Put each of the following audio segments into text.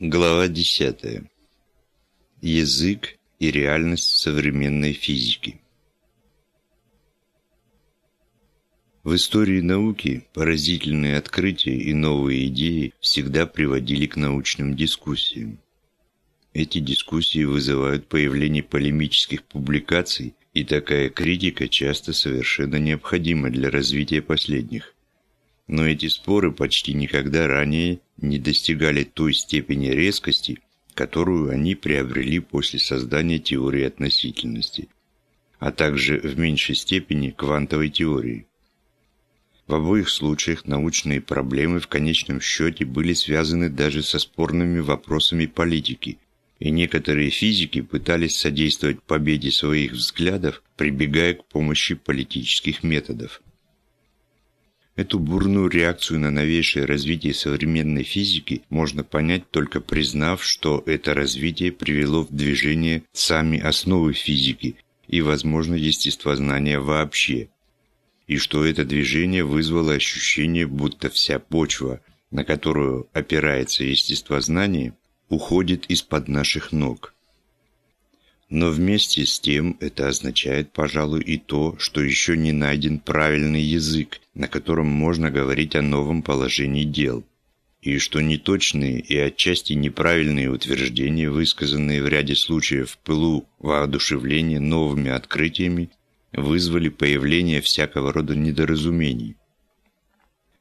Глава 10. Язык и реальность современной физики. В истории науки поразительные открытия и новые идеи всегда приводили к научным дискуссиям. Эти дискуссии вызывают появление полемических публикаций, и такая критика часто совершенно необходима для развития последних. Но эти споры почти никогда ранее не достигали той степени резкости, которую они приобрели после создания теории относительности, а также в меньшей степени квантовой теории. В обоих случаях научные проблемы в конечном счете были связаны даже со спорными вопросами политики, и некоторые физики пытались содействовать победе своих взглядов, прибегая к помощи политических методов. Эту бурную реакцию на новейшее развитие современной физики можно понять только признав, что это развитие привело в движение сами основы физики и, возможно, естествознания вообще, и что это движение вызвало ощущение, будто вся почва, на которую опирается естествознание, уходит из-под наших ног. Но вместе с тем это означает, пожалуй, и то, что еще не найден правильный язык, на котором можно говорить о новом положении дел, и что неточные и отчасти неправильные утверждения, высказанные в ряде случаев в пылу воодушевления новыми открытиями, вызвали появление всякого рода недоразумений.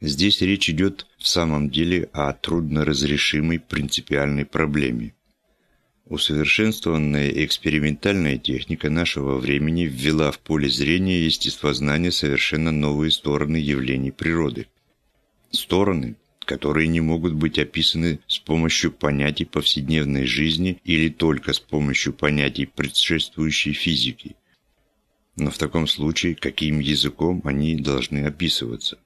Здесь речь идет в самом деле о трудноразрешимой принципиальной проблеме. Усовершенствованная экспериментальная техника нашего времени ввела в поле зрения естествознания совершенно новые стороны явлений природы. Стороны, которые не могут быть описаны с помощью понятий повседневной жизни или только с помощью понятий предшествующей физики. Но в таком случае, каким языком они должны описываться?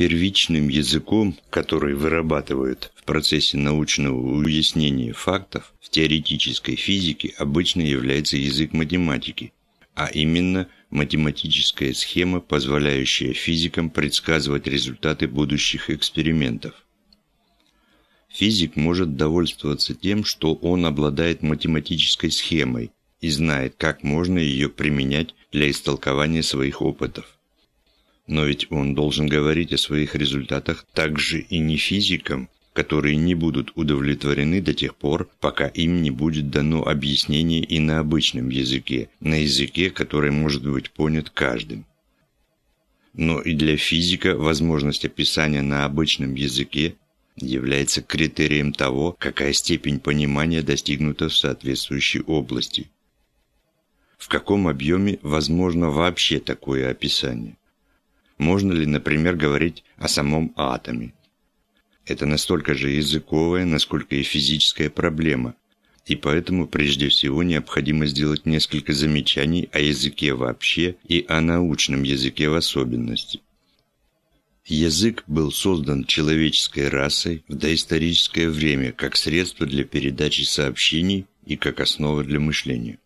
Первичным языком, который вырабатывают в процессе научного уяснения фактов в теоретической физике, обычно является язык математики, а именно математическая схема, позволяющая физикам предсказывать результаты будущих экспериментов. Физик может довольствоваться тем, что он обладает математической схемой и знает, как можно ее применять для истолкования своих опытов. Но ведь он должен говорить о своих результатах также и не физикам, которые не будут удовлетворены до тех пор, пока им не будет дано объяснение и на обычном языке, на языке, который может быть понят каждым. Но и для физика возможность описания на обычном языке является критерием того, какая степень понимания достигнута в соответствующей области. В каком объеме возможно вообще такое описание? Можно ли, например, говорить о самом атоме? Это настолько же языковая, насколько и физическая проблема, и поэтому прежде всего необходимо сделать несколько замечаний о языке вообще и о научном языке в особенности. Язык был создан человеческой расой в доисторическое время как средство для передачи сообщений и как основа для мышления.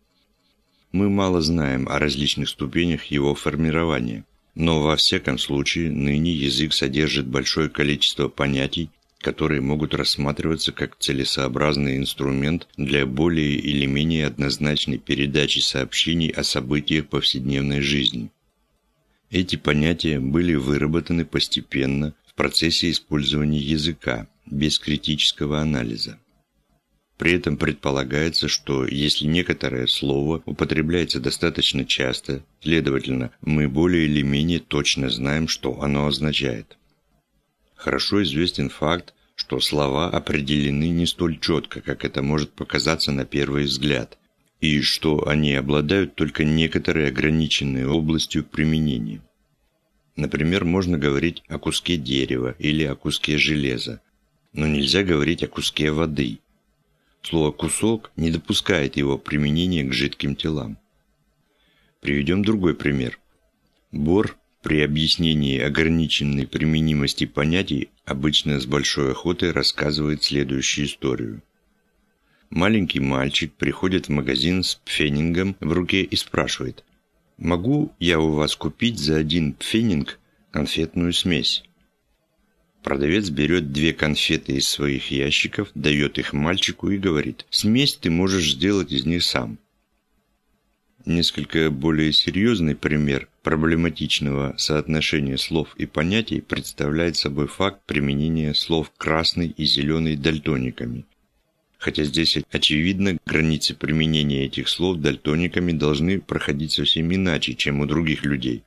Мы мало знаем о различных ступенях его формирования – но во всяком случае ныне язык содержит большое количество понятий, которые могут рассматриваться как целесообразный инструмент для более или менее однозначной передачи сообщений о событиях повседневной жизни. Эти понятия были выработаны постепенно в процессе использования языка, без критического анализа. При этом предполагается, что если некоторое слово употребляется достаточно часто, следовательно, мы более или менее точно знаем, что оно означает. Хорошо известен факт, что слова определены не столь четко, как это может показаться на первый взгляд, и что они обладают только некоторой ограниченной областью применения. Например, можно говорить о куске дерева или о куске железа, но нельзя говорить о куске воды – Слово «кусок» не допускает его применения к жидким телам. Приведем другой пример. Бор при объяснении ограниченной применимости понятий обычно с большой охотой рассказывает следующую историю. Маленький мальчик приходит в магазин с пфенингом в руке и спрашивает, «Могу я у вас купить за один пфенинг конфетную смесь?» Продавец берет две конфеты из своих ящиков, дает их мальчику и говорит «Смесь ты можешь сделать из них сам». Несколько более серьезный пример проблематичного соотношения слов и понятий представляет собой факт применения слов «красный» и «зеленый» дальтониками. Хотя здесь, очевидно, границы применения этих слов дальтониками должны проходить совсем иначе, чем у других людей.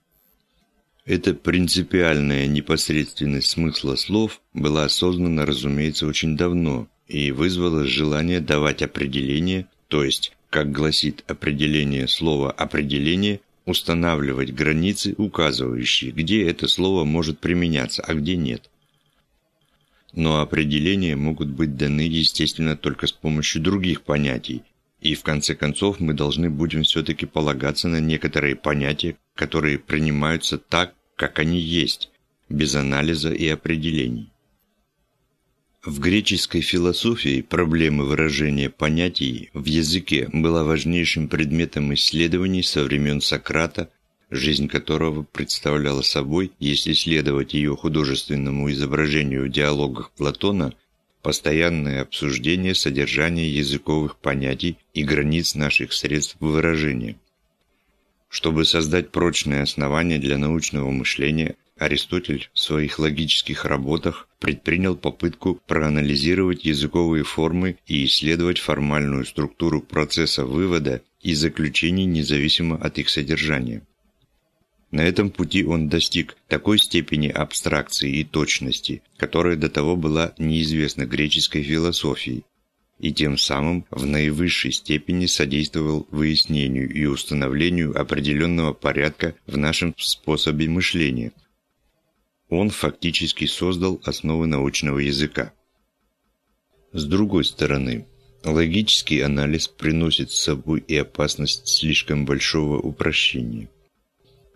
Эта принципиальная непосредственность смысла слов была осознана, разумеется, очень давно и вызвала желание давать определение, то есть как гласит определение слова «определение», устанавливать границы, указывающие, где это слово может применяться, а где нет. Но определения могут быть даны, естественно, только с помощью других понятий, и в конце концов мы должны будем все-таки полагаться на некоторые понятия, которые принимаются так, как они есть, без анализа и определений. В греческой философии проблема выражения понятий в языке была важнейшим предметом исследований со времен Сократа, жизнь которого представляла собой, если следовать ее художественному изображению в диалогах Платона, постоянное обсуждение содержания языковых понятий и границ наших средств выражения. Чтобы создать прочное основание для научного мышления, Аристотель в своих логических работах предпринял попытку проанализировать языковые формы и исследовать формальную структуру процесса вывода и заключений независимо от их содержания. На этом пути он достиг такой степени абстракции и точности, которая до того была неизвестна греческой философии, и тем самым в наивысшей степени содействовал выяснению и установлению определенного порядка в нашем способе мышления – он фактически создал основы научного языка. С другой стороны, логический анализ приносит с собой и опасность слишком большого упрощения.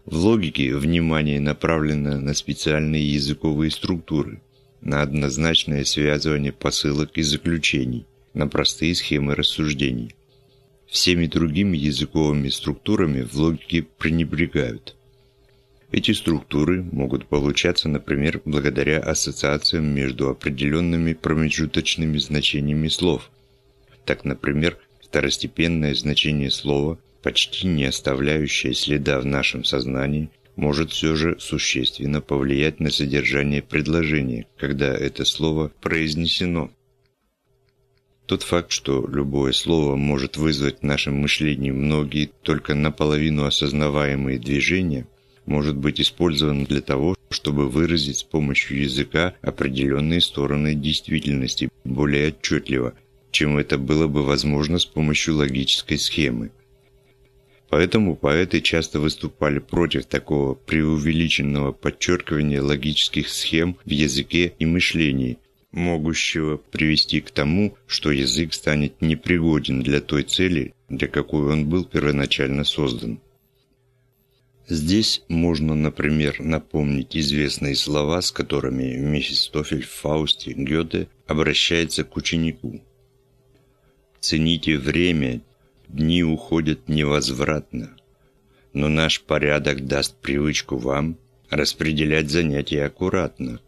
В логике внимание направлено на специальные языковые структуры, на однозначное связывание посылок и заключений, на простые схемы рассуждений. Всеми другими языковыми структурами в логике пренебрегают – эти структуры могут получаться, например, благодаря ассоциациям между определенными промежуточными значениями слов. Так, например, второстепенное значение слова, почти не оставляющее следа в нашем сознании, может все же существенно повлиять на содержание предложения, когда это слово произнесено. Тот факт, что любое слово может вызвать в нашем мышлении многие только наполовину осознаваемые движения, может быть использован для того, чтобы выразить с помощью языка определенные стороны действительности более отчетливо, чем это было бы возможно с помощью логической схемы. Поэтому поэты часто выступали против такого преувеличенного подчеркивания логических схем в языке и мышлении, могущего привести к тому, что язык станет непригоден для той цели, для какой он был первоначально создан. Здесь можно, например, напомнить известные слова, с которыми Мефистофель в Фаусте Гёте обращается к ученику. «Цените время, дни уходят невозвратно, но наш порядок даст привычку вам распределять занятия аккуратно.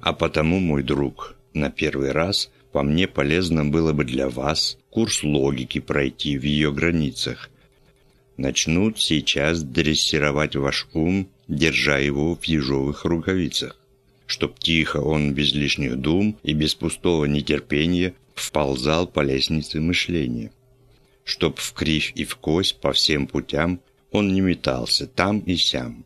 А потому, мой друг, на первый раз по мне полезно было бы для вас курс логики пройти в ее границах – начнут сейчас дрессировать ваш ум, держа его в ежовых рукавицах, чтоб тихо он без лишних дум и без пустого нетерпения вползал по лестнице мышления, чтоб в кривь и в кость по всем путям он не метался там и сям.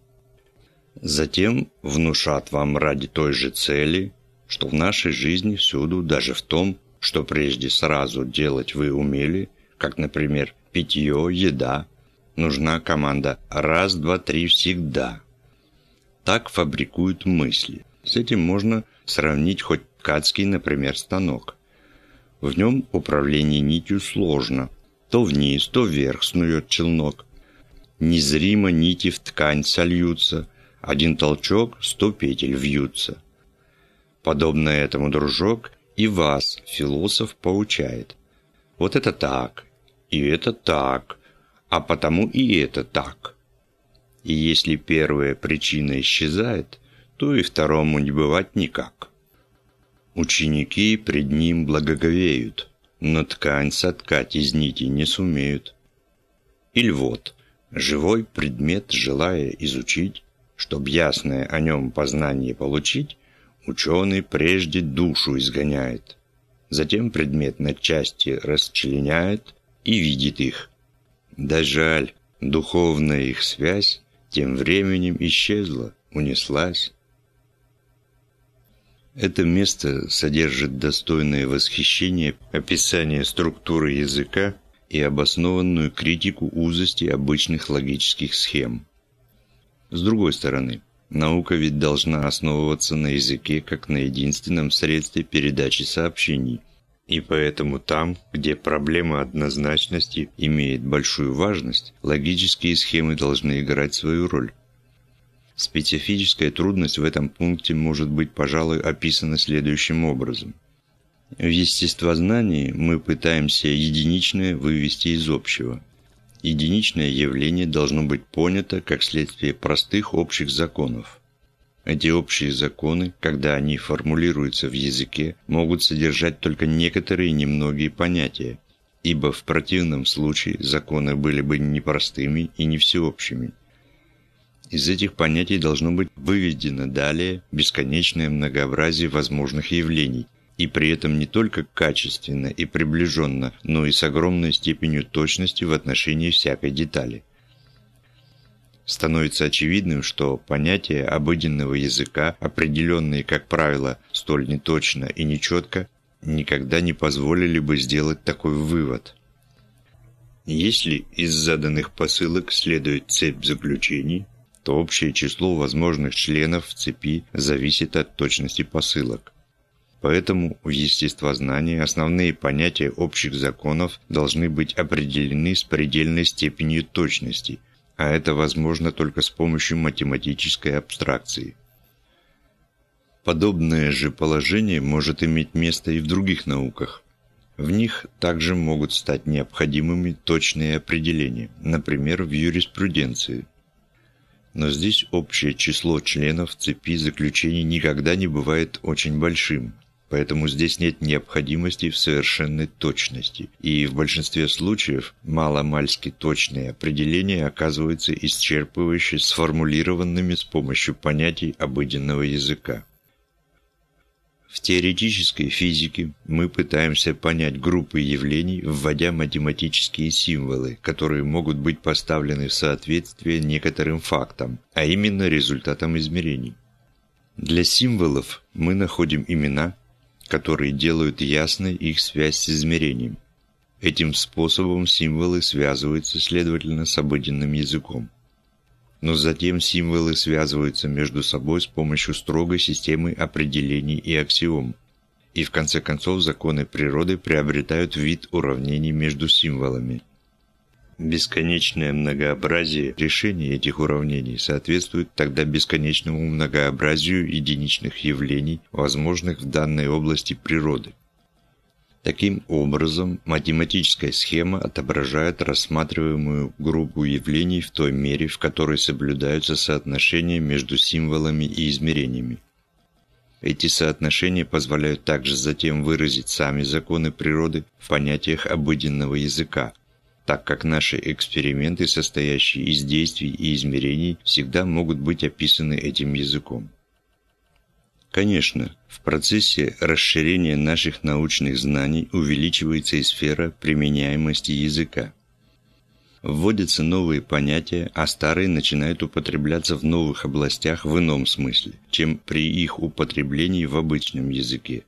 Затем внушат вам ради той же цели, что в нашей жизни всюду, даже в том, что прежде сразу делать вы умели, как, например, питье, еда, нужна команда «раз, два, три, всегда». Так фабрикуют мысли. С этим можно сравнить хоть ткацкий, например, станок. В нем управление нитью сложно. То вниз, то вверх снует челнок. Незримо нити в ткань сольются. Один толчок, сто петель вьются. Подобно этому, дружок, и вас, философ, поучает. Вот это так, и это так, а потому и это так. И если первая причина исчезает, то и второму не бывать никак. Ученики пред ним благоговеют, но ткань соткать из нити не сумеют. Или вот, живой предмет, желая изучить, чтоб ясное о нем познание получить, ученый прежде душу изгоняет, затем предмет на части расчленяет и видит их. Да жаль, духовная их связь тем временем исчезла, унеслась. Это место содержит достойное восхищение описание структуры языка и обоснованную критику узости обычных логических схем. С другой стороны, наука ведь должна основываться на языке как на единственном средстве передачи сообщений, и поэтому там, где проблема однозначности имеет большую важность, логические схемы должны играть свою роль. Специфическая трудность в этом пункте может быть, пожалуй, описана следующим образом. В естествознании мы пытаемся единичное вывести из общего. Единичное явление должно быть понято как следствие простых общих законов. Эти общие законы, когда они формулируются в языке, могут содержать только некоторые немногие понятия, ибо в противном случае законы были бы непростыми и не всеобщими. Из этих понятий должно быть выведено далее бесконечное многообразие возможных явлений, и при этом не только качественно и приближенно, но и с огромной степенью точности в отношении всякой детали. Становится очевидным, что понятия обыденного языка, определенные, как правило, столь неточно и нечетко, никогда не позволили бы сделать такой вывод. Если из заданных посылок следует цепь заключений, то общее число возможных членов в цепи зависит от точности посылок. Поэтому в естествознании основные понятия общих законов должны быть определены с предельной степенью точности, а это возможно только с помощью математической абстракции. Подобное же положение может иметь место и в других науках. В них также могут стать необходимыми точные определения, например, в юриспруденции – но здесь общее число членов цепи заключений никогда не бывает очень большим, поэтому здесь нет необходимости в совершенной точности, и в большинстве случаев маломальски точные определения оказываются исчерпывающе сформулированными с помощью понятий обыденного языка. В теоретической физике мы пытаемся понять группы явлений, вводя математические символы, которые могут быть поставлены в соответствие некоторым фактам, а именно результатам измерений. Для символов мы находим имена, которые делают ясной их связь с измерением. Этим способом символы связываются, следовательно, с обыденным языком но затем символы связываются между собой с помощью строгой системы определений и аксиом. И в конце концов законы природы приобретают вид уравнений между символами. Бесконечное многообразие решений этих уравнений соответствует тогда бесконечному многообразию единичных явлений, возможных в данной области природы. Таким образом, математическая схема отображает рассматриваемую группу явлений в той мере, в которой соблюдаются соотношения между символами и измерениями. Эти соотношения позволяют также затем выразить сами законы природы в понятиях обыденного языка, так как наши эксперименты, состоящие из действий и измерений, всегда могут быть описаны этим языком. Конечно, в процессе расширения наших научных знаний увеличивается и сфера применяемости языка. Вводятся новые понятия, а старые начинают употребляться в новых областях в ином смысле, чем при их употреблении в обычном языке.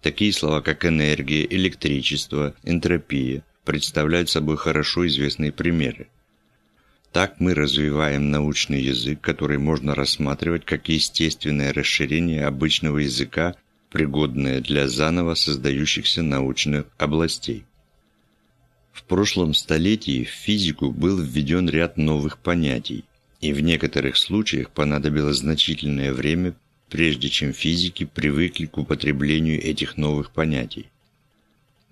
Такие слова, как энергия, электричество, энтропия представляют собой хорошо известные примеры. Так мы развиваем научный язык, который можно рассматривать как естественное расширение обычного языка, пригодное для заново создающихся научных областей. В прошлом столетии в физику был введен ряд новых понятий, и в некоторых случаях понадобилось значительное время, прежде чем физики привыкли к употреблению этих новых понятий.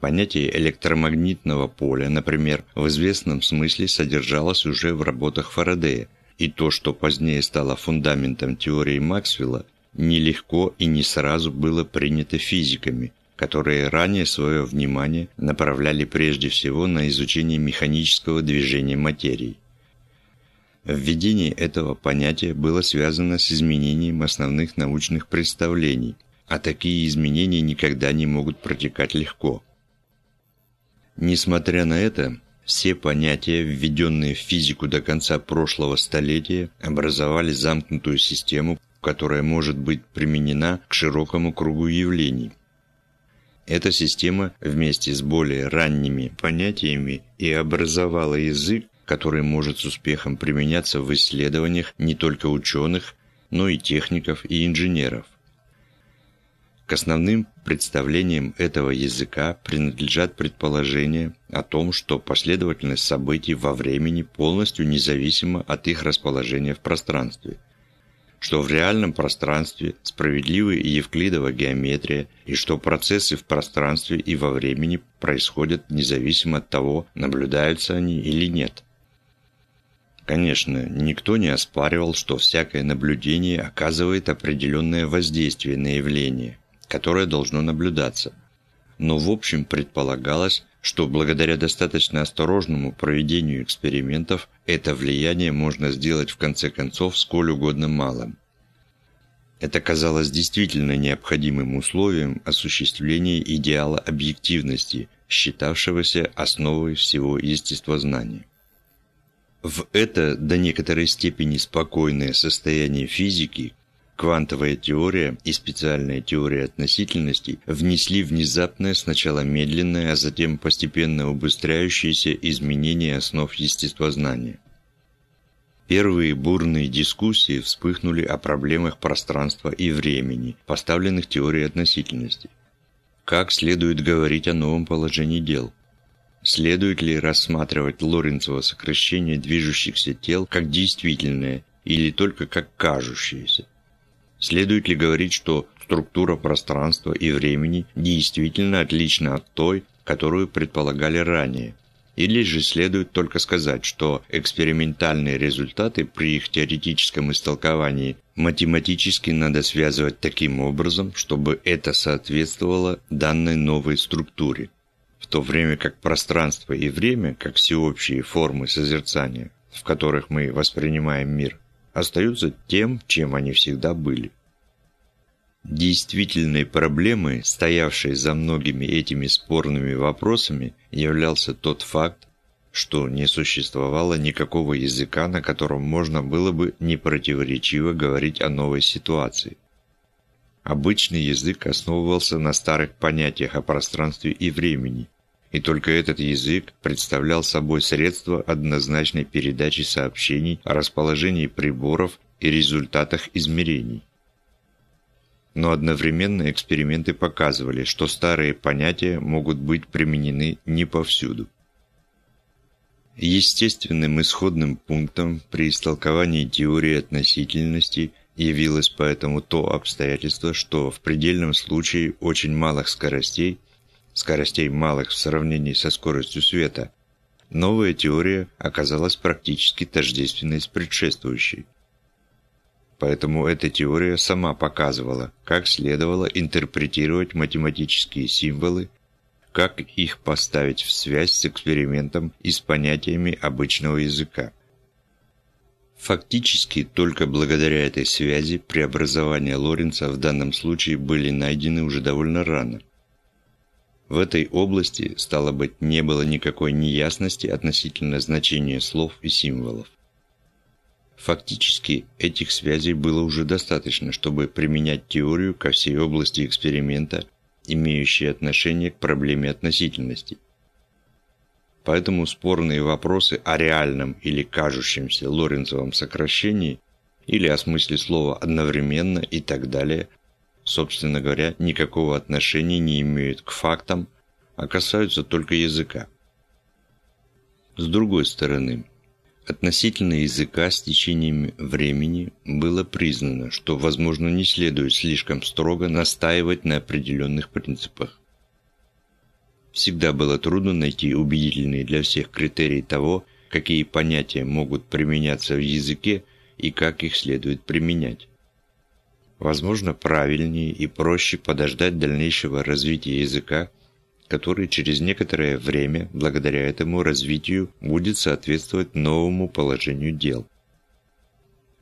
Понятие электромагнитного поля, например, в известном смысле содержалось уже в работах Фарадея, и то, что позднее стало фундаментом теории Максвелла, нелегко и не сразу было принято физиками, которые ранее свое внимание направляли прежде всего на изучение механического движения материи. Введение этого понятия было связано с изменением основных научных представлений, а такие изменения никогда не могут протекать легко. Несмотря на это, все понятия, введенные в физику до конца прошлого столетия, образовали замкнутую систему, которая может быть применена к широкому кругу явлений. Эта система вместе с более ранними понятиями и образовала язык, который может с успехом применяться в исследованиях не только ученых, но и техников и инженеров. К основным представлениям этого языка принадлежат предположения о том, что последовательность событий во времени полностью независима от их расположения в пространстве – что в реальном пространстве справедлива и евклидова геометрия, и что процессы в пространстве и во времени происходят независимо от того, наблюдаются они или нет. Конечно, никто не оспаривал, что всякое наблюдение оказывает определенное воздействие на явление, которое должно наблюдаться. Но в общем предполагалось, что благодаря достаточно осторожному проведению экспериментов это влияние можно сделать в конце концов сколь угодно малым. Это казалось действительно необходимым условием осуществления идеала объективности, считавшегося основой всего естествознания. В это до некоторой степени спокойное состояние физики Квантовая теория и специальная теория относительности внесли внезапное, сначала медленное, а затем постепенно убыстряющееся изменение основ естествознания. Первые бурные дискуссии вспыхнули о проблемах пространства и времени, поставленных теорией относительности. Как следует говорить о новом положении дел? Следует ли рассматривать Лоренцево сокращение движущихся тел как действительное или только как кажущееся? Следует ли говорить, что структура пространства и времени действительно отлична от той, которую предполагали ранее? Или же следует только сказать, что экспериментальные результаты при их теоретическом истолковании математически надо связывать таким образом, чтобы это соответствовало данной новой структуре, в то время как пространство и время, как всеобщие формы созерцания, в которых мы воспринимаем мир, остаются тем, чем они всегда были. Действительной проблемой, стоявшей за многими этими спорными вопросами, являлся тот факт, что не существовало никакого языка, на котором можно было бы непротиворечиво говорить о новой ситуации. Обычный язык основывался на старых понятиях о пространстве и времени, и только этот язык представлял собой средство однозначной передачи сообщений о расположении приборов и результатах измерений. Но одновременно эксперименты показывали, что старые понятия могут быть применены не повсюду. Естественным исходным пунктом при истолковании теории относительности явилось поэтому то обстоятельство, что в предельном случае очень малых скоростей скоростей малых в сравнении со скоростью света, новая теория оказалась практически тождественной с предшествующей. Поэтому эта теория сама показывала, как следовало интерпретировать математические символы, как их поставить в связь с экспериментом и с понятиями обычного языка. Фактически, только благодаря этой связи преобразования Лоренца в данном случае были найдены уже довольно рано – в этой области, стало быть, не было никакой неясности относительно значения слов и символов. Фактически, этих связей было уже достаточно, чтобы применять теорию ко всей области эксперимента, имеющей отношение к проблеме относительности. Поэтому спорные вопросы о реальном или кажущемся Лоренцевом сокращении или о смысле слова «одновременно» и так далее собственно говоря, никакого отношения не имеют к фактам, а касаются только языка. С другой стороны, относительно языка с течением времени было признано, что, возможно, не следует слишком строго настаивать на определенных принципах. Всегда было трудно найти убедительные для всех критерии того, какие понятия могут применяться в языке и как их следует применять. возможно, правильнее и проще подождать дальнейшего развития языка, который через некоторое время, благодаря этому развитию, будет соответствовать новому положению дел.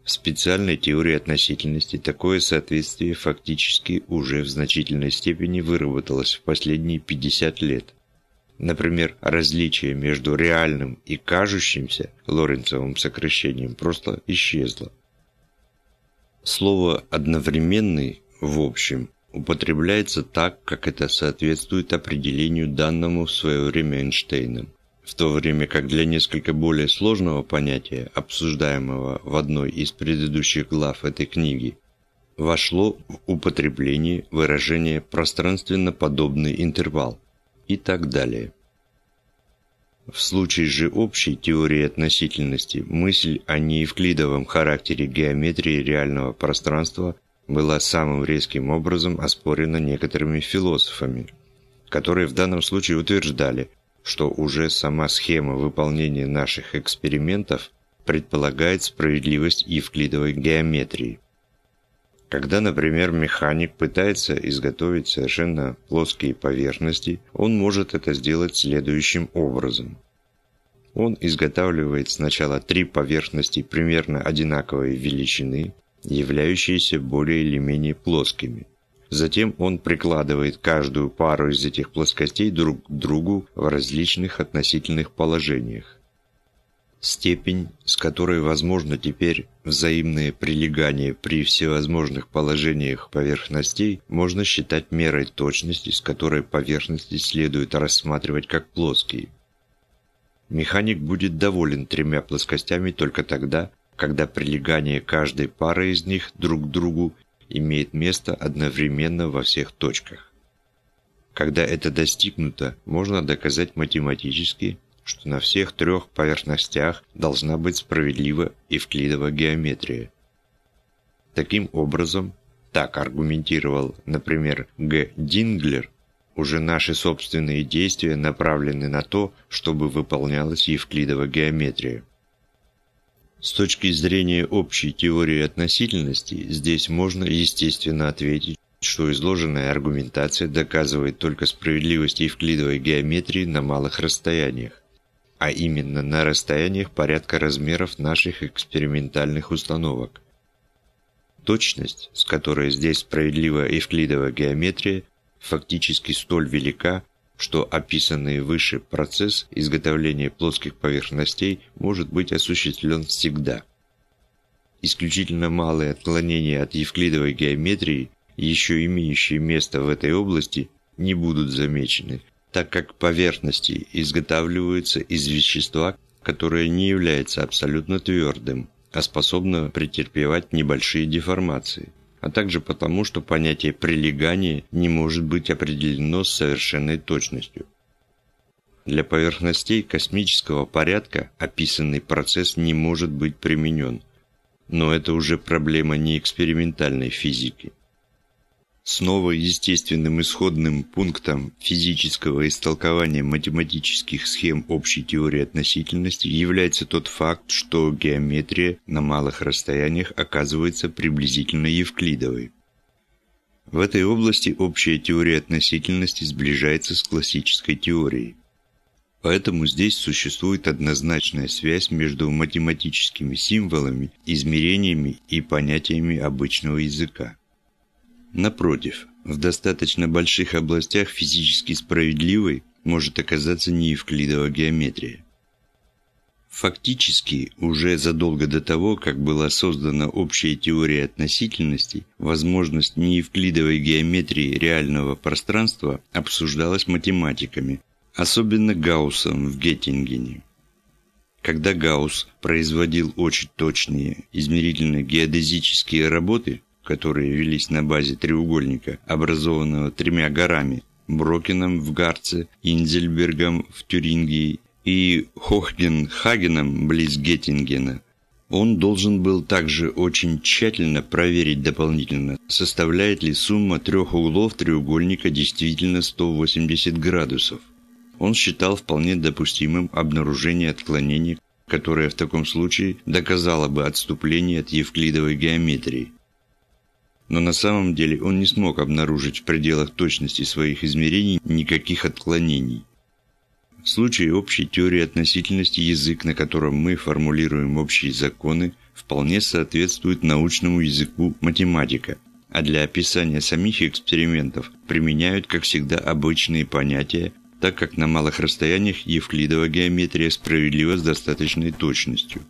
В специальной теории относительности такое соответствие фактически уже в значительной степени выработалось в последние 50 лет. Например, различие между реальным и кажущимся Лоренцовым сокращением просто исчезло. Слово «одновременный» в общем употребляется так, как это соответствует определению данному в свое время Эйнштейном в то время как для несколько более сложного понятия, обсуждаемого в одной из предыдущих глав этой книги, вошло в употребление выражение «пространственно-подобный интервал» и так далее. В случае же общей теории относительности мысль о неевклидовом характере геометрии реального пространства была самым резким образом оспорена некоторыми философами, которые в данном случае утверждали – что уже сама схема выполнения наших экспериментов предполагает справедливость евклидовой геометрии. Когда, например, механик пытается изготовить совершенно плоские поверхности, он может это сделать следующим образом. Он изготавливает сначала три поверхности примерно одинаковой величины, являющиеся более или менее плоскими. Затем он прикладывает каждую пару из этих плоскостей друг к другу в различных относительных положениях. Степень, с которой возможно теперь взаимное прилегание при всевозможных положениях поверхностей, можно считать мерой точности, с которой поверхности следует рассматривать как плоские. Механик будет доволен тремя плоскостями только тогда, когда прилегание каждой пары из них друг к другу имеет место одновременно во всех точках. Когда это достигнуто, можно доказать математически, что на всех трех поверхностях должна быть справедлива евклидова геометрия. Таким образом, так аргументировал, например, Г. Динглер, уже наши собственные действия направлены на то, чтобы выполнялась евклидова геометрия. С точки зрения общей теории относительности, здесь можно естественно ответить, что изложенная аргументация доказывает только справедливость евклидовой геометрии на малых расстояниях, а именно на расстояниях порядка размеров наших экспериментальных установок. Точность, с которой здесь справедлива евклидовая геометрия, фактически столь велика, что описанный выше процесс изготовления плоских поверхностей может быть осуществлен всегда. Исключительно малые отклонения от евклидовой геометрии, еще имеющие место в этой области, не будут замечены, так как поверхности изготавливаются из вещества, которое не является абсолютно твердым, а способно претерпевать небольшие деформации а также потому, что понятие прилегания не может быть определено с совершенной точностью. Для поверхностей космического порядка описанный процесс не может быть применен, но это уже проблема не экспериментальной физики. Снова естественным исходным пунктом физического истолкования математических схем общей теории относительности является тот факт, что геометрия на малых расстояниях оказывается приблизительно евклидовой. В этой области общая теория относительности сближается с классической теорией. Поэтому здесь существует однозначная связь между математическими символами, измерениями и понятиями обычного языка. Напротив, в достаточно больших областях физически справедливой может оказаться неевклидова геометрия. Фактически, уже задолго до того, как была создана общая теория относительности, возможность неевклидовой геометрии реального пространства обсуждалась математиками, особенно Гауссом в Геттингене. Когда Гаусс производил очень точные измерительно-геодезические работы, которые велись на базе треугольника, образованного тремя горами – Брокеном в Гарце, Инзельбергом в Тюрингии и Хохгенхагеном близ Геттингена. Он должен был также очень тщательно проверить дополнительно, составляет ли сумма трех углов треугольника действительно 180 градусов. Он считал вполне допустимым обнаружение отклонения, которое в таком случае доказало бы отступление от евклидовой геометрии. Но на самом деле он не смог обнаружить в пределах точности своих измерений никаких отклонений. В случае общей теории относительности язык, на котором мы формулируем общие законы, вполне соответствует научному языку математика, а для описания самих экспериментов применяют, как всегда, обычные понятия, так как на малых расстояниях евклидова геометрия справедлива с достаточной точностью.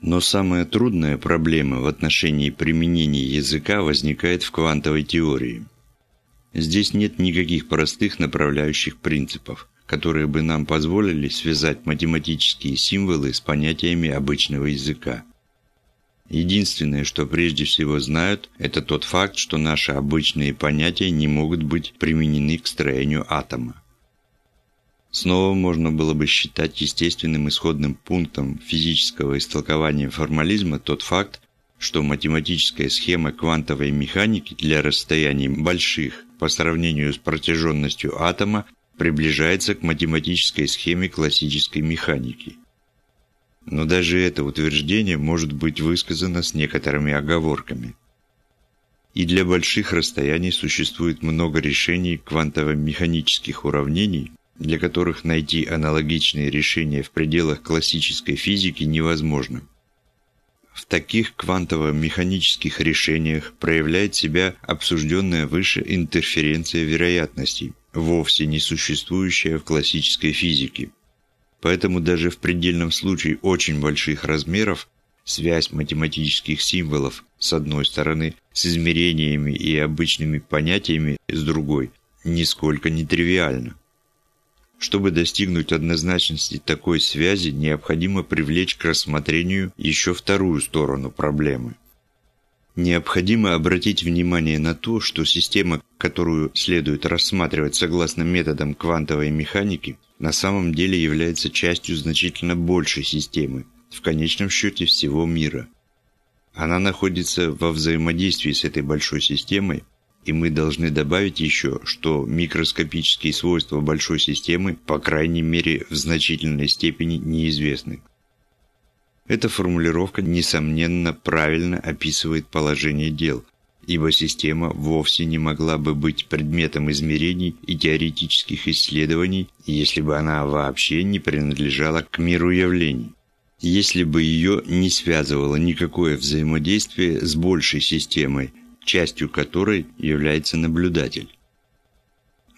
Но самая трудная проблема в отношении применения языка возникает в квантовой теории. Здесь нет никаких простых направляющих принципов, которые бы нам позволили связать математические символы с понятиями обычного языка. Единственное, что прежде всего знают, это тот факт, что наши обычные понятия не могут быть применены к строению атома. Снова можно было бы считать естественным исходным пунктом физического истолкования формализма тот факт, что математическая схема квантовой механики для расстояний больших по сравнению с протяженностью атома приближается к математической схеме классической механики. Но даже это утверждение может быть высказано с некоторыми оговорками. И для больших расстояний существует много решений квантово-механических уравнений, для которых найти аналогичные решения в пределах классической физики невозможно. В таких квантово-механических решениях проявляет себя обсужденная выше интерференция вероятностей, вовсе не существующая в классической физике. Поэтому даже в предельном случае очень больших размеров связь математических символов с одной стороны с измерениями и обычными понятиями с другой нисколько не тривиальна. Чтобы достигнуть однозначности такой связи, необходимо привлечь к рассмотрению еще вторую сторону проблемы. Необходимо обратить внимание на то, что система, которую следует рассматривать согласно методам квантовой механики, на самом деле является частью значительно большей системы, в конечном счете всего мира. Она находится во взаимодействии с этой большой системой и мы должны добавить еще, что микроскопические свойства большой системы, по крайней мере, в значительной степени неизвестны. Эта формулировка, несомненно, правильно описывает положение дел, ибо система вовсе не могла бы быть предметом измерений и теоретических исследований, если бы она вообще не принадлежала к миру явлений. Если бы ее не связывало никакое взаимодействие с большей системой – частью которой является наблюдатель.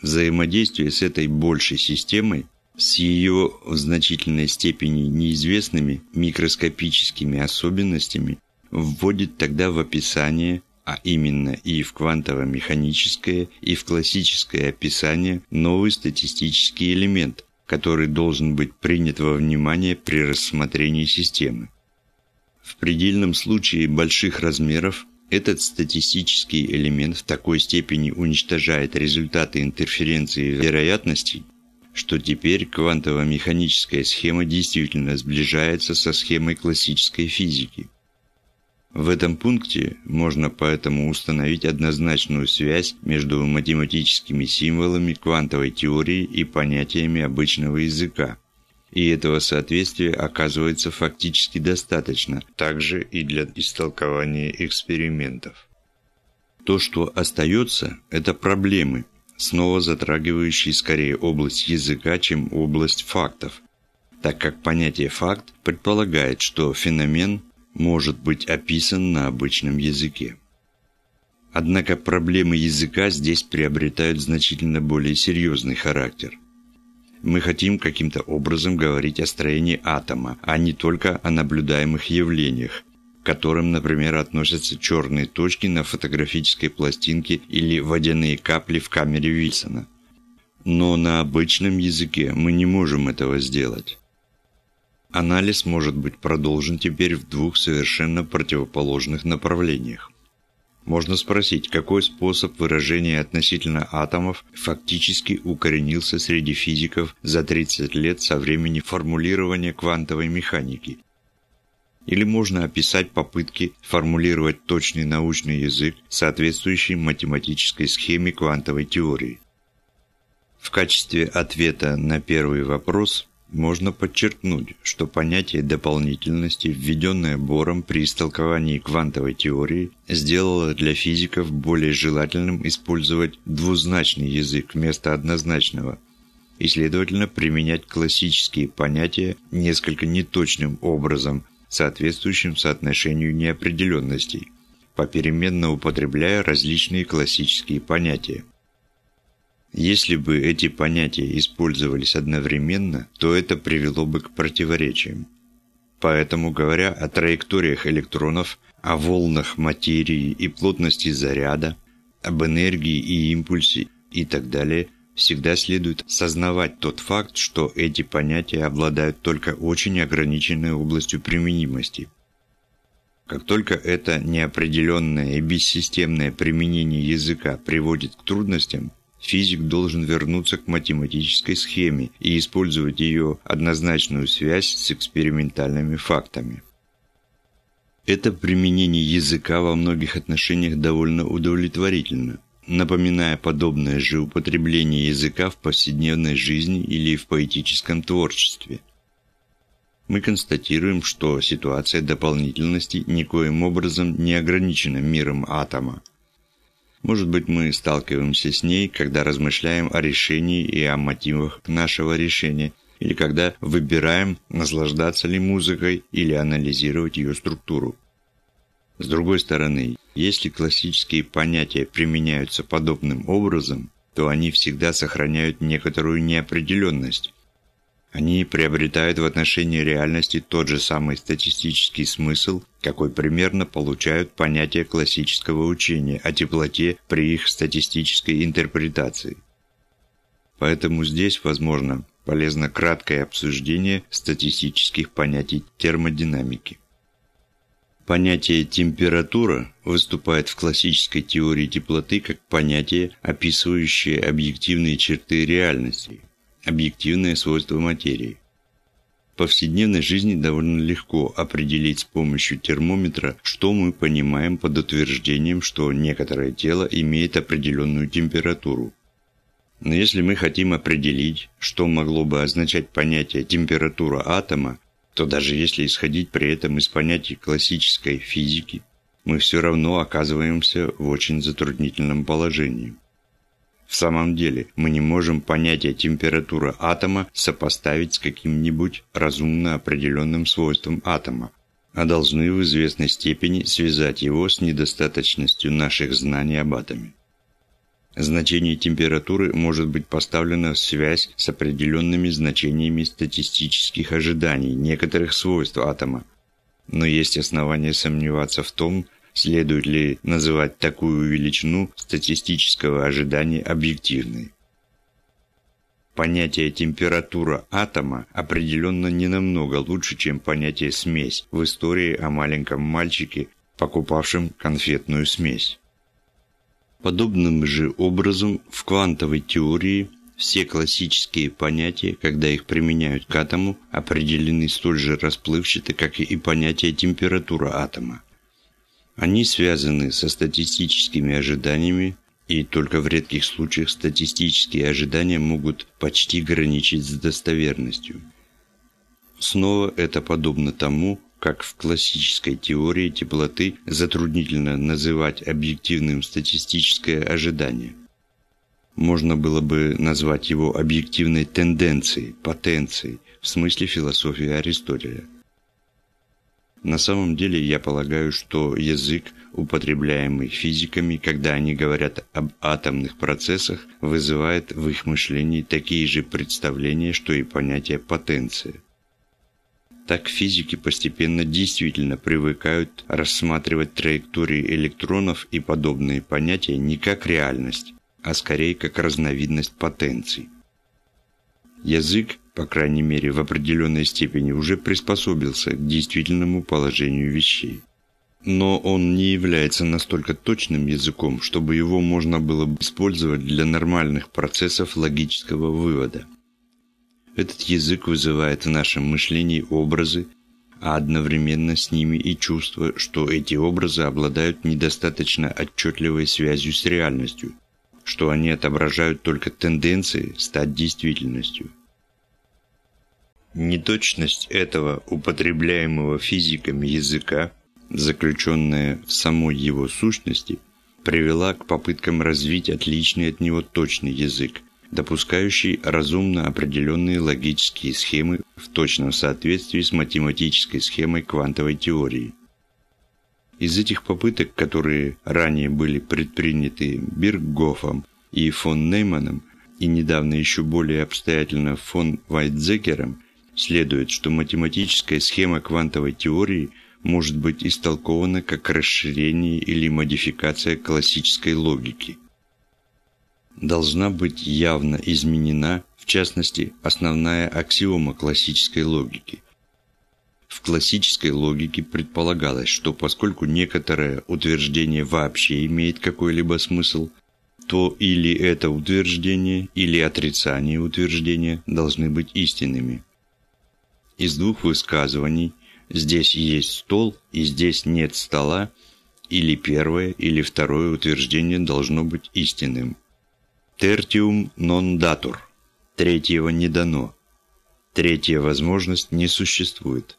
Взаимодействие с этой большей системой, с ее в значительной степени неизвестными микроскопическими особенностями, вводит тогда в описание, а именно и в квантово-механическое, и в классическое описание новый статистический элемент, который должен быть принят во внимание при рассмотрении системы. В предельном случае больших размеров этот статистический элемент в такой степени уничтожает результаты интерференции вероятностей, что теперь квантово-механическая схема действительно сближается со схемой классической физики. В этом пункте можно поэтому установить однозначную связь между математическими символами квантовой теории и понятиями обычного языка и этого соответствия оказывается фактически достаточно, также и для истолкования экспериментов. То, что остается, это проблемы, снова затрагивающие скорее область языка, чем область фактов, так как понятие «факт» предполагает, что феномен может быть описан на обычном языке. Однако проблемы языка здесь приобретают значительно более серьезный характер – мы хотим каким-то образом говорить о строении атома, а не только о наблюдаемых явлениях, к которым, например, относятся черные точки на фотографической пластинке или водяные капли в камере Вильсона. Но на обычном языке мы не можем этого сделать. Анализ может быть продолжен теперь в двух совершенно противоположных направлениях. Можно спросить, какой способ выражения относительно атомов фактически укоренился среди физиков за 30 лет со времени формулирования квантовой механики. Или можно описать попытки формулировать точный научный язык, соответствующий математической схеме квантовой теории. В качестве ответа на первый вопрос можно подчеркнуть, что понятие дополнительности, введенное Бором при истолковании квантовой теории, сделало для физиков более желательным использовать двузначный язык вместо однозначного, и, следовательно, применять классические понятия несколько неточным образом, соответствующим соотношению неопределенностей, попеременно употребляя различные классические понятия. Если бы эти понятия использовались одновременно, то это привело бы к противоречиям. Поэтому, говоря о траекториях электронов, о волнах материи и плотности заряда, об энергии и импульсе и так далее, всегда следует сознавать тот факт, что эти понятия обладают только очень ограниченной областью применимости. Как только это неопределенное и бессистемное применение языка приводит к трудностям, физик должен вернуться к математической схеме и использовать ее однозначную связь с экспериментальными фактами. Это применение языка во многих отношениях довольно удовлетворительно, напоминая подобное же употребление языка в повседневной жизни или в поэтическом творчестве. Мы констатируем, что ситуация дополнительности никоим образом не ограничена миром атома, может быть, мы сталкиваемся с ней, когда размышляем о решении и о мотивах нашего решения, или когда выбираем, наслаждаться ли музыкой или анализировать ее структуру. С другой стороны, если классические понятия применяются подобным образом, то они всегда сохраняют некоторую неопределенность, они приобретают в отношении реальности тот же самый статистический смысл, какой примерно получают понятия классического учения о теплоте при их статистической интерпретации. Поэтому здесь, возможно, полезно краткое обсуждение статистических понятий термодинамики. Понятие «температура» выступает в классической теории теплоты как понятие, описывающее объективные черты реальности, объективные свойства материи. В повседневной жизни довольно легко определить с помощью термометра, что мы понимаем под утверждением, что некоторое тело имеет определенную температуру. Но если мы хотим определить, что могло бы означать понятие температура атома, то даже если исходить при этом из понятий классической физики, мы все равно оказываемся в очень затруднительном положении. В самом деле, мы не можем понятие температура атома сопоставить с каким-нибудь разумно определенным свойством атома, а должны в известной степени связать его с недостаточностью наших знаний об атоме. Значение температуры может быть поставлено в связь с определенными значениями статистических ожиданий некоторых свойств атома, но есть основания сомневаться в том, Следует ли называть такую величину статистического ожидания объективной? Понятие температура атома определенно не намного лучше, чем понятие смесь в истории о маленьком мальчике, покупавшем конфетную смесь. Подобным же образом в квантовой теории все классические понятия, когда их применяют к атому, определены столь же расплывчато, как и понятие температура атома. Они связаны со статистическими ожиданиями, и только в редких случаях статистические ожидания могут почти граничить с достоверностью. Снова это подобно тому, как в классической теории теплоты затруднительно называть объективным статистическое ожидание. Можно было бы назвать его объективной тенденцией, потенцией, в смысле философии Аристотеля. На самом деле я полагаю, что язык, употребляемый физиками, когда они говорят об атомных процессах, вызывает в их мышлении такие же представления, что и понятие потенция. Так физики постепенно действительно привыкают рассматривать траектории электронов и подобные понятия не как реальность, а скорее как разновидность потенций. Язык по крайней мере в определенной степени, уже приспособился к действительному положению вещей. Но он не является настолько точным языком, чтобы его можно было бы использовать для нормальных процессов логического вывода. Этот язык вызывает в нашем мышлении образы, а одновременно с ними и чувство, что эти образы обладают недостаточно отчетливой связью с реальностью, что они отображают только тенденции стать действительностью. Неточность этого употребляемого физиками языка, заключенная в самой его сущности, привела к попыткам развить отличный от него точный язык, допускающий разумно определенные логические схемы в точном соответствии с математической схемой квантовой теории. Из этих попыток, которые ранее были предприняты Биркгофом и фон Нейманом, и недавно еще более обстоятельно фон Вайтзекером, следует, что математическая схема квантовой теории может быть истолкована как расширение или модификация классической логики. Должна быть явно изменена, в частности, основная аксиома классической логики. В классической логике предполагалось, что поскольку некоторое утверждение вообще имеет какой-либо смысл, то или это утверждение, или отрицание утверждения должны быть истинными. Из двух высказываний «здесь есть стол» и «здесь нет стола» или первое, или второе утверждение должно быть истинным. Тертиум нон датур. Третьего не дано. Третья возможность не существует.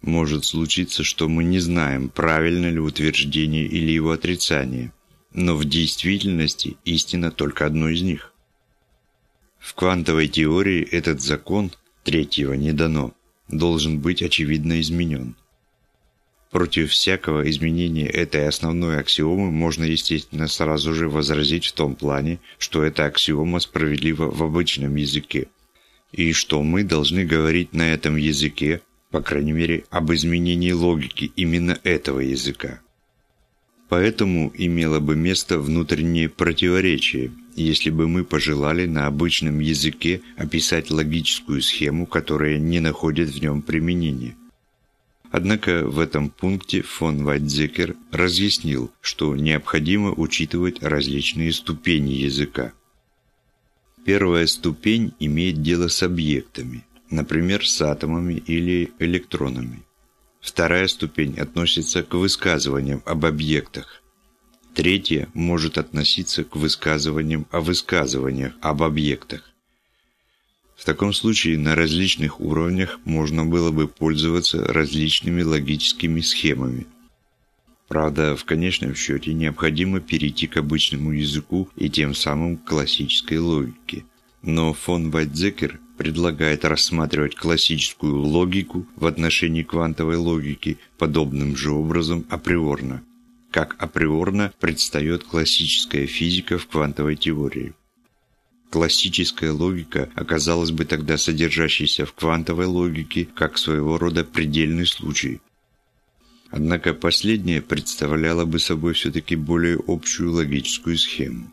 Может случиться, что мы не знаем, правильно ли утверждение или его отрицание, но в действительности истина только одно из них. В квантовой теории этот закон, третьего не дано, должен быть очевидно изменен. Против всякого изменения этой основной аксиомы можно, естественно, сразу же возразить в том плане, что эта аксиома справедлива в обычном языке, и что мы должны говорить на этом языке, по крайней мере, об изменении логики именно этого языка. Поэтому имело бы место внутреннее противоречие, если бы мы пожелали на обычном языке описать логическую схему, которая не находит в нем применения. Однако в этом пункте фон Вайтзекер разъяснил, что необходимо учитывать различные ступени языка. Первая ступень имеет дело с объектами, например, с атомами или электронами. Вторая ступень относится к высказываниям об объектах. Третья может относиться к высказываниям о высказываниях об объектах. В таком случае на различных уровнях можно было бы пользоваться различными логическими схемами. Правда, в конечном счете необходимо перейти к обычному языку и тем самым к классической логике. Но фон Вайтзекер предлагает рассматривать классическую логику в отношении квантовой логики подобным же образом априорно, как априорно предстает классическая физика в квантовой теории. Классическая логика оказалась бы тогда содержащейся в квантовой логике как своего рода предельный случай. Однако последняя представляла бы собой все-таки более общую логическую схему.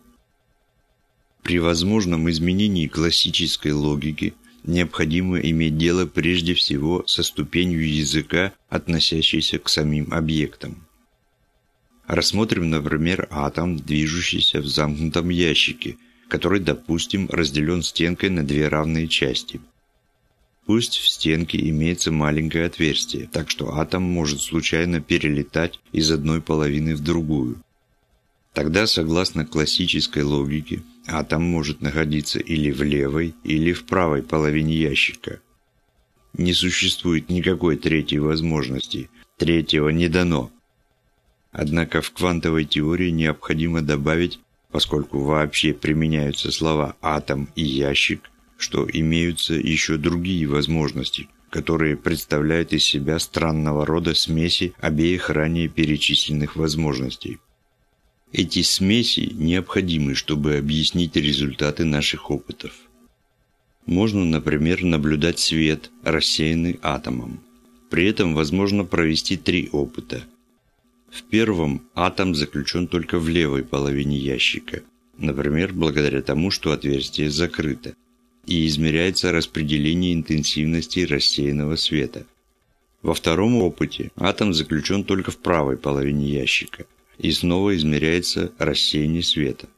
При возможном изменении классической логики необходимо иметь дело прежде всего со ступенью языка, относящейся к самим объектам. Рассмотрим, например, атом, движущийся в замкнутом ящике, который, допустим, разделен стенкой на две равные части. Пусть в стенке имеется маленькое отверстие, так что атом может случайно перелетать из одной половины в другую. Тогда, согласно классической логике, атом может находиться или в левой, или в правой половине ящика. Не существует никакой третьей возможности, третьего не дано. Однако в квантовой теории необходимо добавить, поскольку вообще применяются слова «атом» и «ящик», что имеются еще другие возможности, которые представляют из себя странного рода смеси обеих ранее перечисленных возможностей. Эти смеси необходимы, чтобы объяснить результаты наших опытов. Можно, например, наблюдать свет, рассеянный атомом. При этом возможно провести три опыта. В первом атом заключен только в левой половине ящика, например, благодаря тому, что отверстие закрыто, и измеряется распределение интенсивности рассеянного света. Во втором опыте атом заключен только в правой половине ящика, и снова измеряется рассеяние света.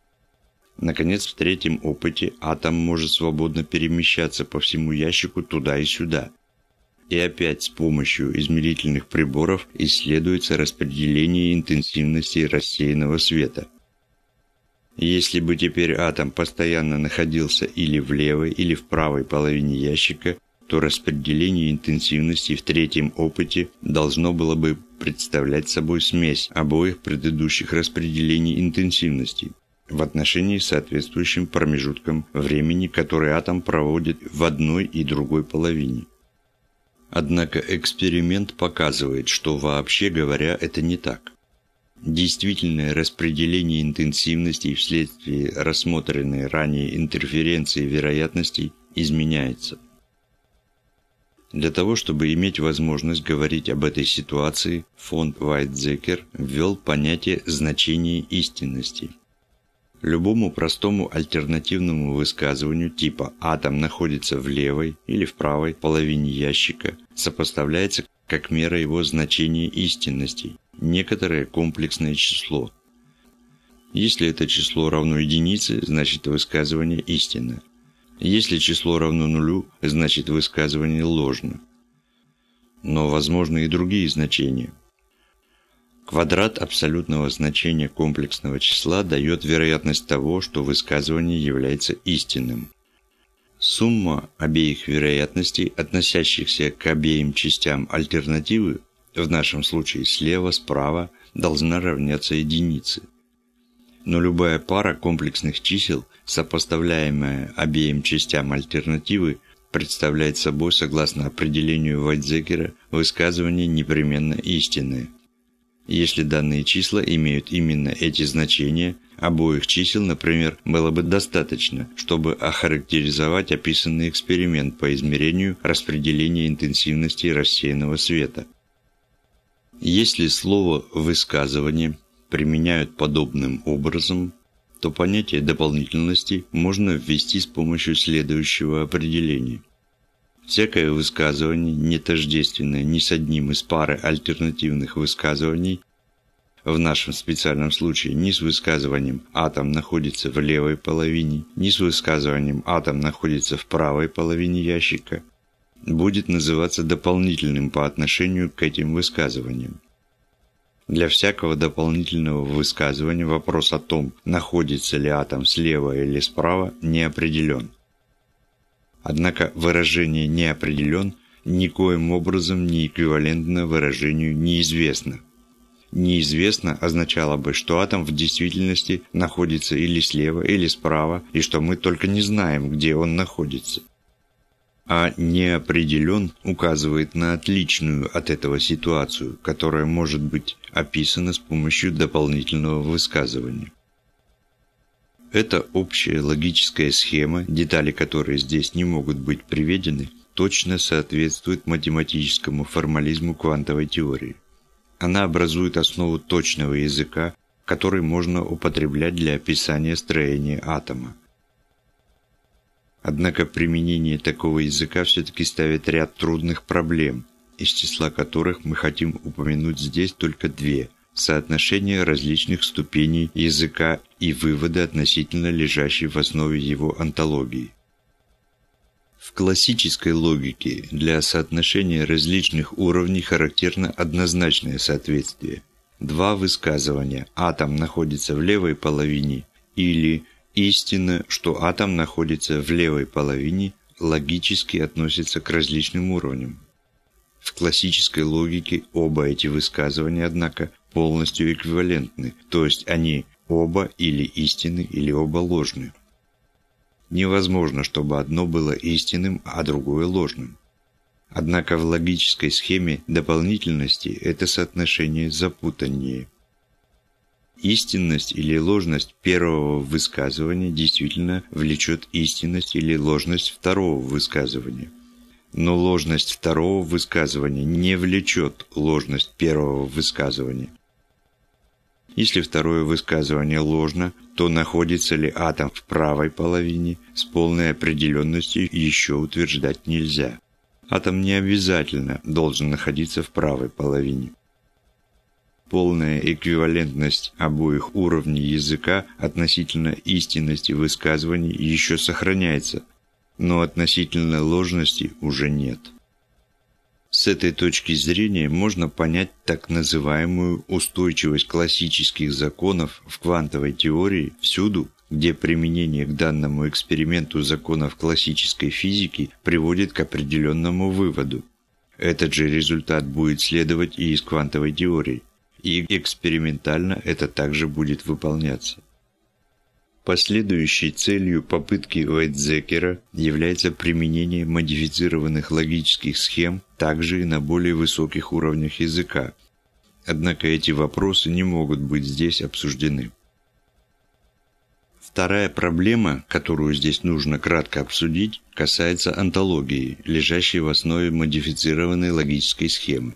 Наконец, в третьем опыте атом может свободно перемещаться по всему ящику туда и сюда. И опять с помощью измерительных приборов исследуется распределение интенсивности рассеянного света. Если бы теперь атом постоянно находился или в левой, или в правой половине ящика, то распределение интенсивности в третьем опыте должно было бы представлять собой смесь обоих предыдущих распределений интенсивности в отношении соответствующим промежуткам времени, который атом проводит в одной и другой половине. Однако эксперимент показывает, что вообще говоря это не так. Действительное распределение интенсивностей вследствие рассмотренной ранее интерференции вероятностей изменяется. Для того, чтобы иметь возможность говорить об этой ситуации, фонд Вайтзекер ввел понятие значения истинности. Любому простому альтернативному высказыванию типа «атом находится в левой или в правой половине ящика» сопоставляется как мера его значения истинности, некоторое комплексное число. Если это число равно единице, значит высказывание истинно. Если число равно нулю, значит высказывание ложно. Но возможны и другие значения – Квадрат абсолютного значения комплексного числа дает вероятность того, что высказывание является истинным. Сумма обеих вероятностей, относящихся к обеим частям альтернативы, в нашем случае слева-справа, должна равняться единице. Но любая пара комплексных чисел, сопоставляемая обеим частям альтернативы, представляет собой, согласно определению Вайтзекера, высказывание непременно истинное. Если данные числа имеют именно эти значения, обоих чисел, например, было бы достаточно, чтобы охарактеризовать описанный эксперимент по измерению распределения интенсивности рассеянного света. Если слово «высказывание» применяют подобным образом, то понятие дополнительности можно ввести с помощью следующего определения. Всякое высказывание, не тождественное ни с одним из пары альтернативных высказываний, в нашем специальном случае ни с высказыванием «атом находится в левой половине», ни с высказыванием «атом находится в правой половине ящика», будет называться дополнительным по отношению к этим высказываниям. Для всякого дополнительного высказывания вопрос о том, находится ли атом слева или справа, не определен. Однако выражение «не определен» никоим образом не эквивалентно выражению «неизвестно». «Неизвестно» означало бы, что атом в действительности находится или слева, или справа, и что мы только не знаем, где он находится. А «неопределен» указывает на отличную от этого ситуацию, которая может быть описана с помощью дополнительного высказывания. Эта общая логическая схема, детали которой здесь не могут быть приведены, точно соответствует математическому формализму квантовой теории. Она образует основу точного языка, который можно употреблять для описания строения атома. Однако применение такого языка все-таки ставит ряд трудных проблем, из числа которых мы хотим упомянуть здесь только две – соотношение различных ступеней языка и выводы относительно лежащей в основе его антологии. В классической логике для соотношения различных уровней характерно однозначное соответствие. Два высказывания «атом находится в левой половине» или «истина, что атом находится в левой половине» логически относятся к различным уровням. В классической логике оба эти высказывания, однако, полностью эквивалентны, то есть они оба или истинны, или оба ложны. Невозможно, чтобы одно было истинным, а другое ложным. Однако в логической схеме дополнительности это соотношение запутаннее. Истинность или ложность первого высказывания действительно влечет истинность или ложность второго высказывания. Но ложность второго высказывания не влечет ложность первого высказывания. Если второе высказывание ложно, то находится ли атом в правой половине, с полной определенностью еще утверждать нельзя. Атом не обязательно должен находиться в правой половине. Полная эквивалентность обоих уровней языка относительно истинности высказываний еще сохраняется, но относительно ложности уже нет. С этой точки зрения можно понять так называемую устойчивость классических законов в квантовой теории всюду, где применение к данному эксперименту законов классической физики приводит к определенному выводу. Этот же результат будет следовать и из квантовой теории, и экспериментально это также будет выполняться. Последующей целью попытки Вайтзекера является применение модифицированных логических схем также и на более высоких уровнях языка. Однако эти вопросы не могут быть здесь обсуждены. Вторая проблема, которую здесь нужно кратко обсудить, касается онтологии, лежащей в основе модифицированной логической схемы.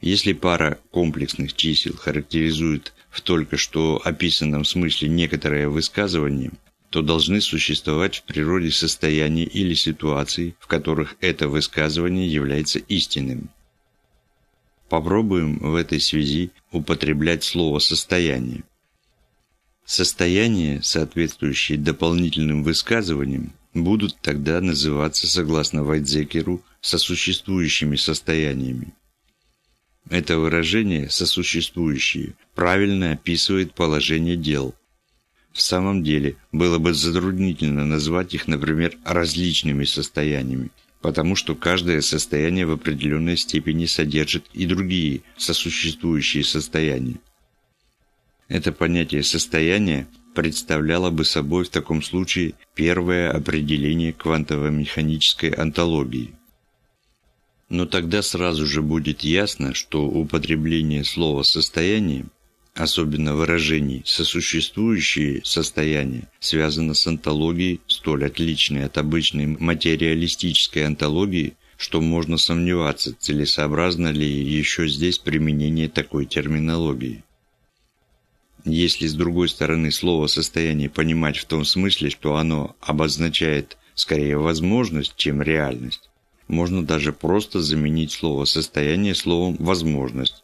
Если пара комплексных чисел характеризует в только что описанном смысле некоторое высказывание, то должны существовать в природе состояния или ситуации, в которых это высказывание является истинным. Попробуем в этой связи употреблять слово «состояние». Состояния, соответствующие дополнительным высказываниям, будут тогда называться, согласно Вайдзекеру, сосуществующими состояниями. Это выражение «сосуществующие» правильно описывает положение дел. В самом деле, было бы затруднительно назвать их, например, различными состояниями, потому что каждое состояние в определенной степени содержит и другие сосуществующие состояния. Это понятие состояния представляло бы собой в таком случае первое определение квантово-механической онтологии. Но тогда сразу же будет ясно, что употребление слова «состояние», особенно выражений «сосуществующие состояния», связано с онтологией, столь отличной от обычной материалистической онтологии, что можно сомневаться, целесообразно ли еще здесь применение такой терминологии. Если с другой стороны слово «состояние» понимать в том смысле, что оно обозначает скорее возможность, чем реальность, можно даже просто заменить слово «состояние» словом «возможность»,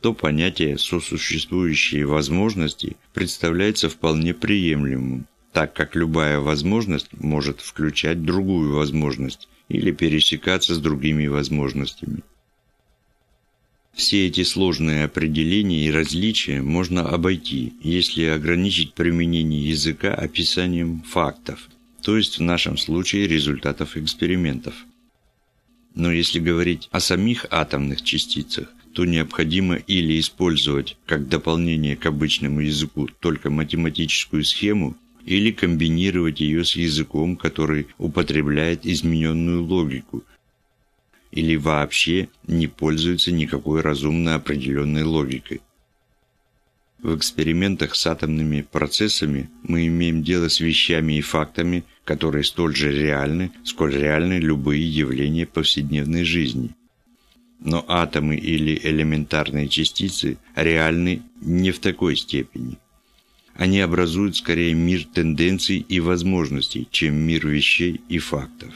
то понятие «сосуществующие возможности» представляется вполне приемлемым, так как любая возможность может включать другую возможность или пересекаться с другими возможностями. Все эти сложные определения и различия можно обойти, если ограничить применение языка описанием фактов, то есть в нашем случае результатов экспериментов. Но если говорить о самих атомных частицах, то необходимо или использовать как дополнение к обычному языку только математическую схему, или комбинировать ее с языком, который употребляет измененную логику, или вообще не пользуются никакой разумно определенной логикой. В экспериментах с атомными процессами мы имеем дело с вещами и фактами, которые столь же реальны, сколь реальны любые явления повседневной жизни. Но атомы или элементарные частицы реальны не в такой степени. Они образуют скорее мир тенденций и возможностей, чем мир вещей и фактов.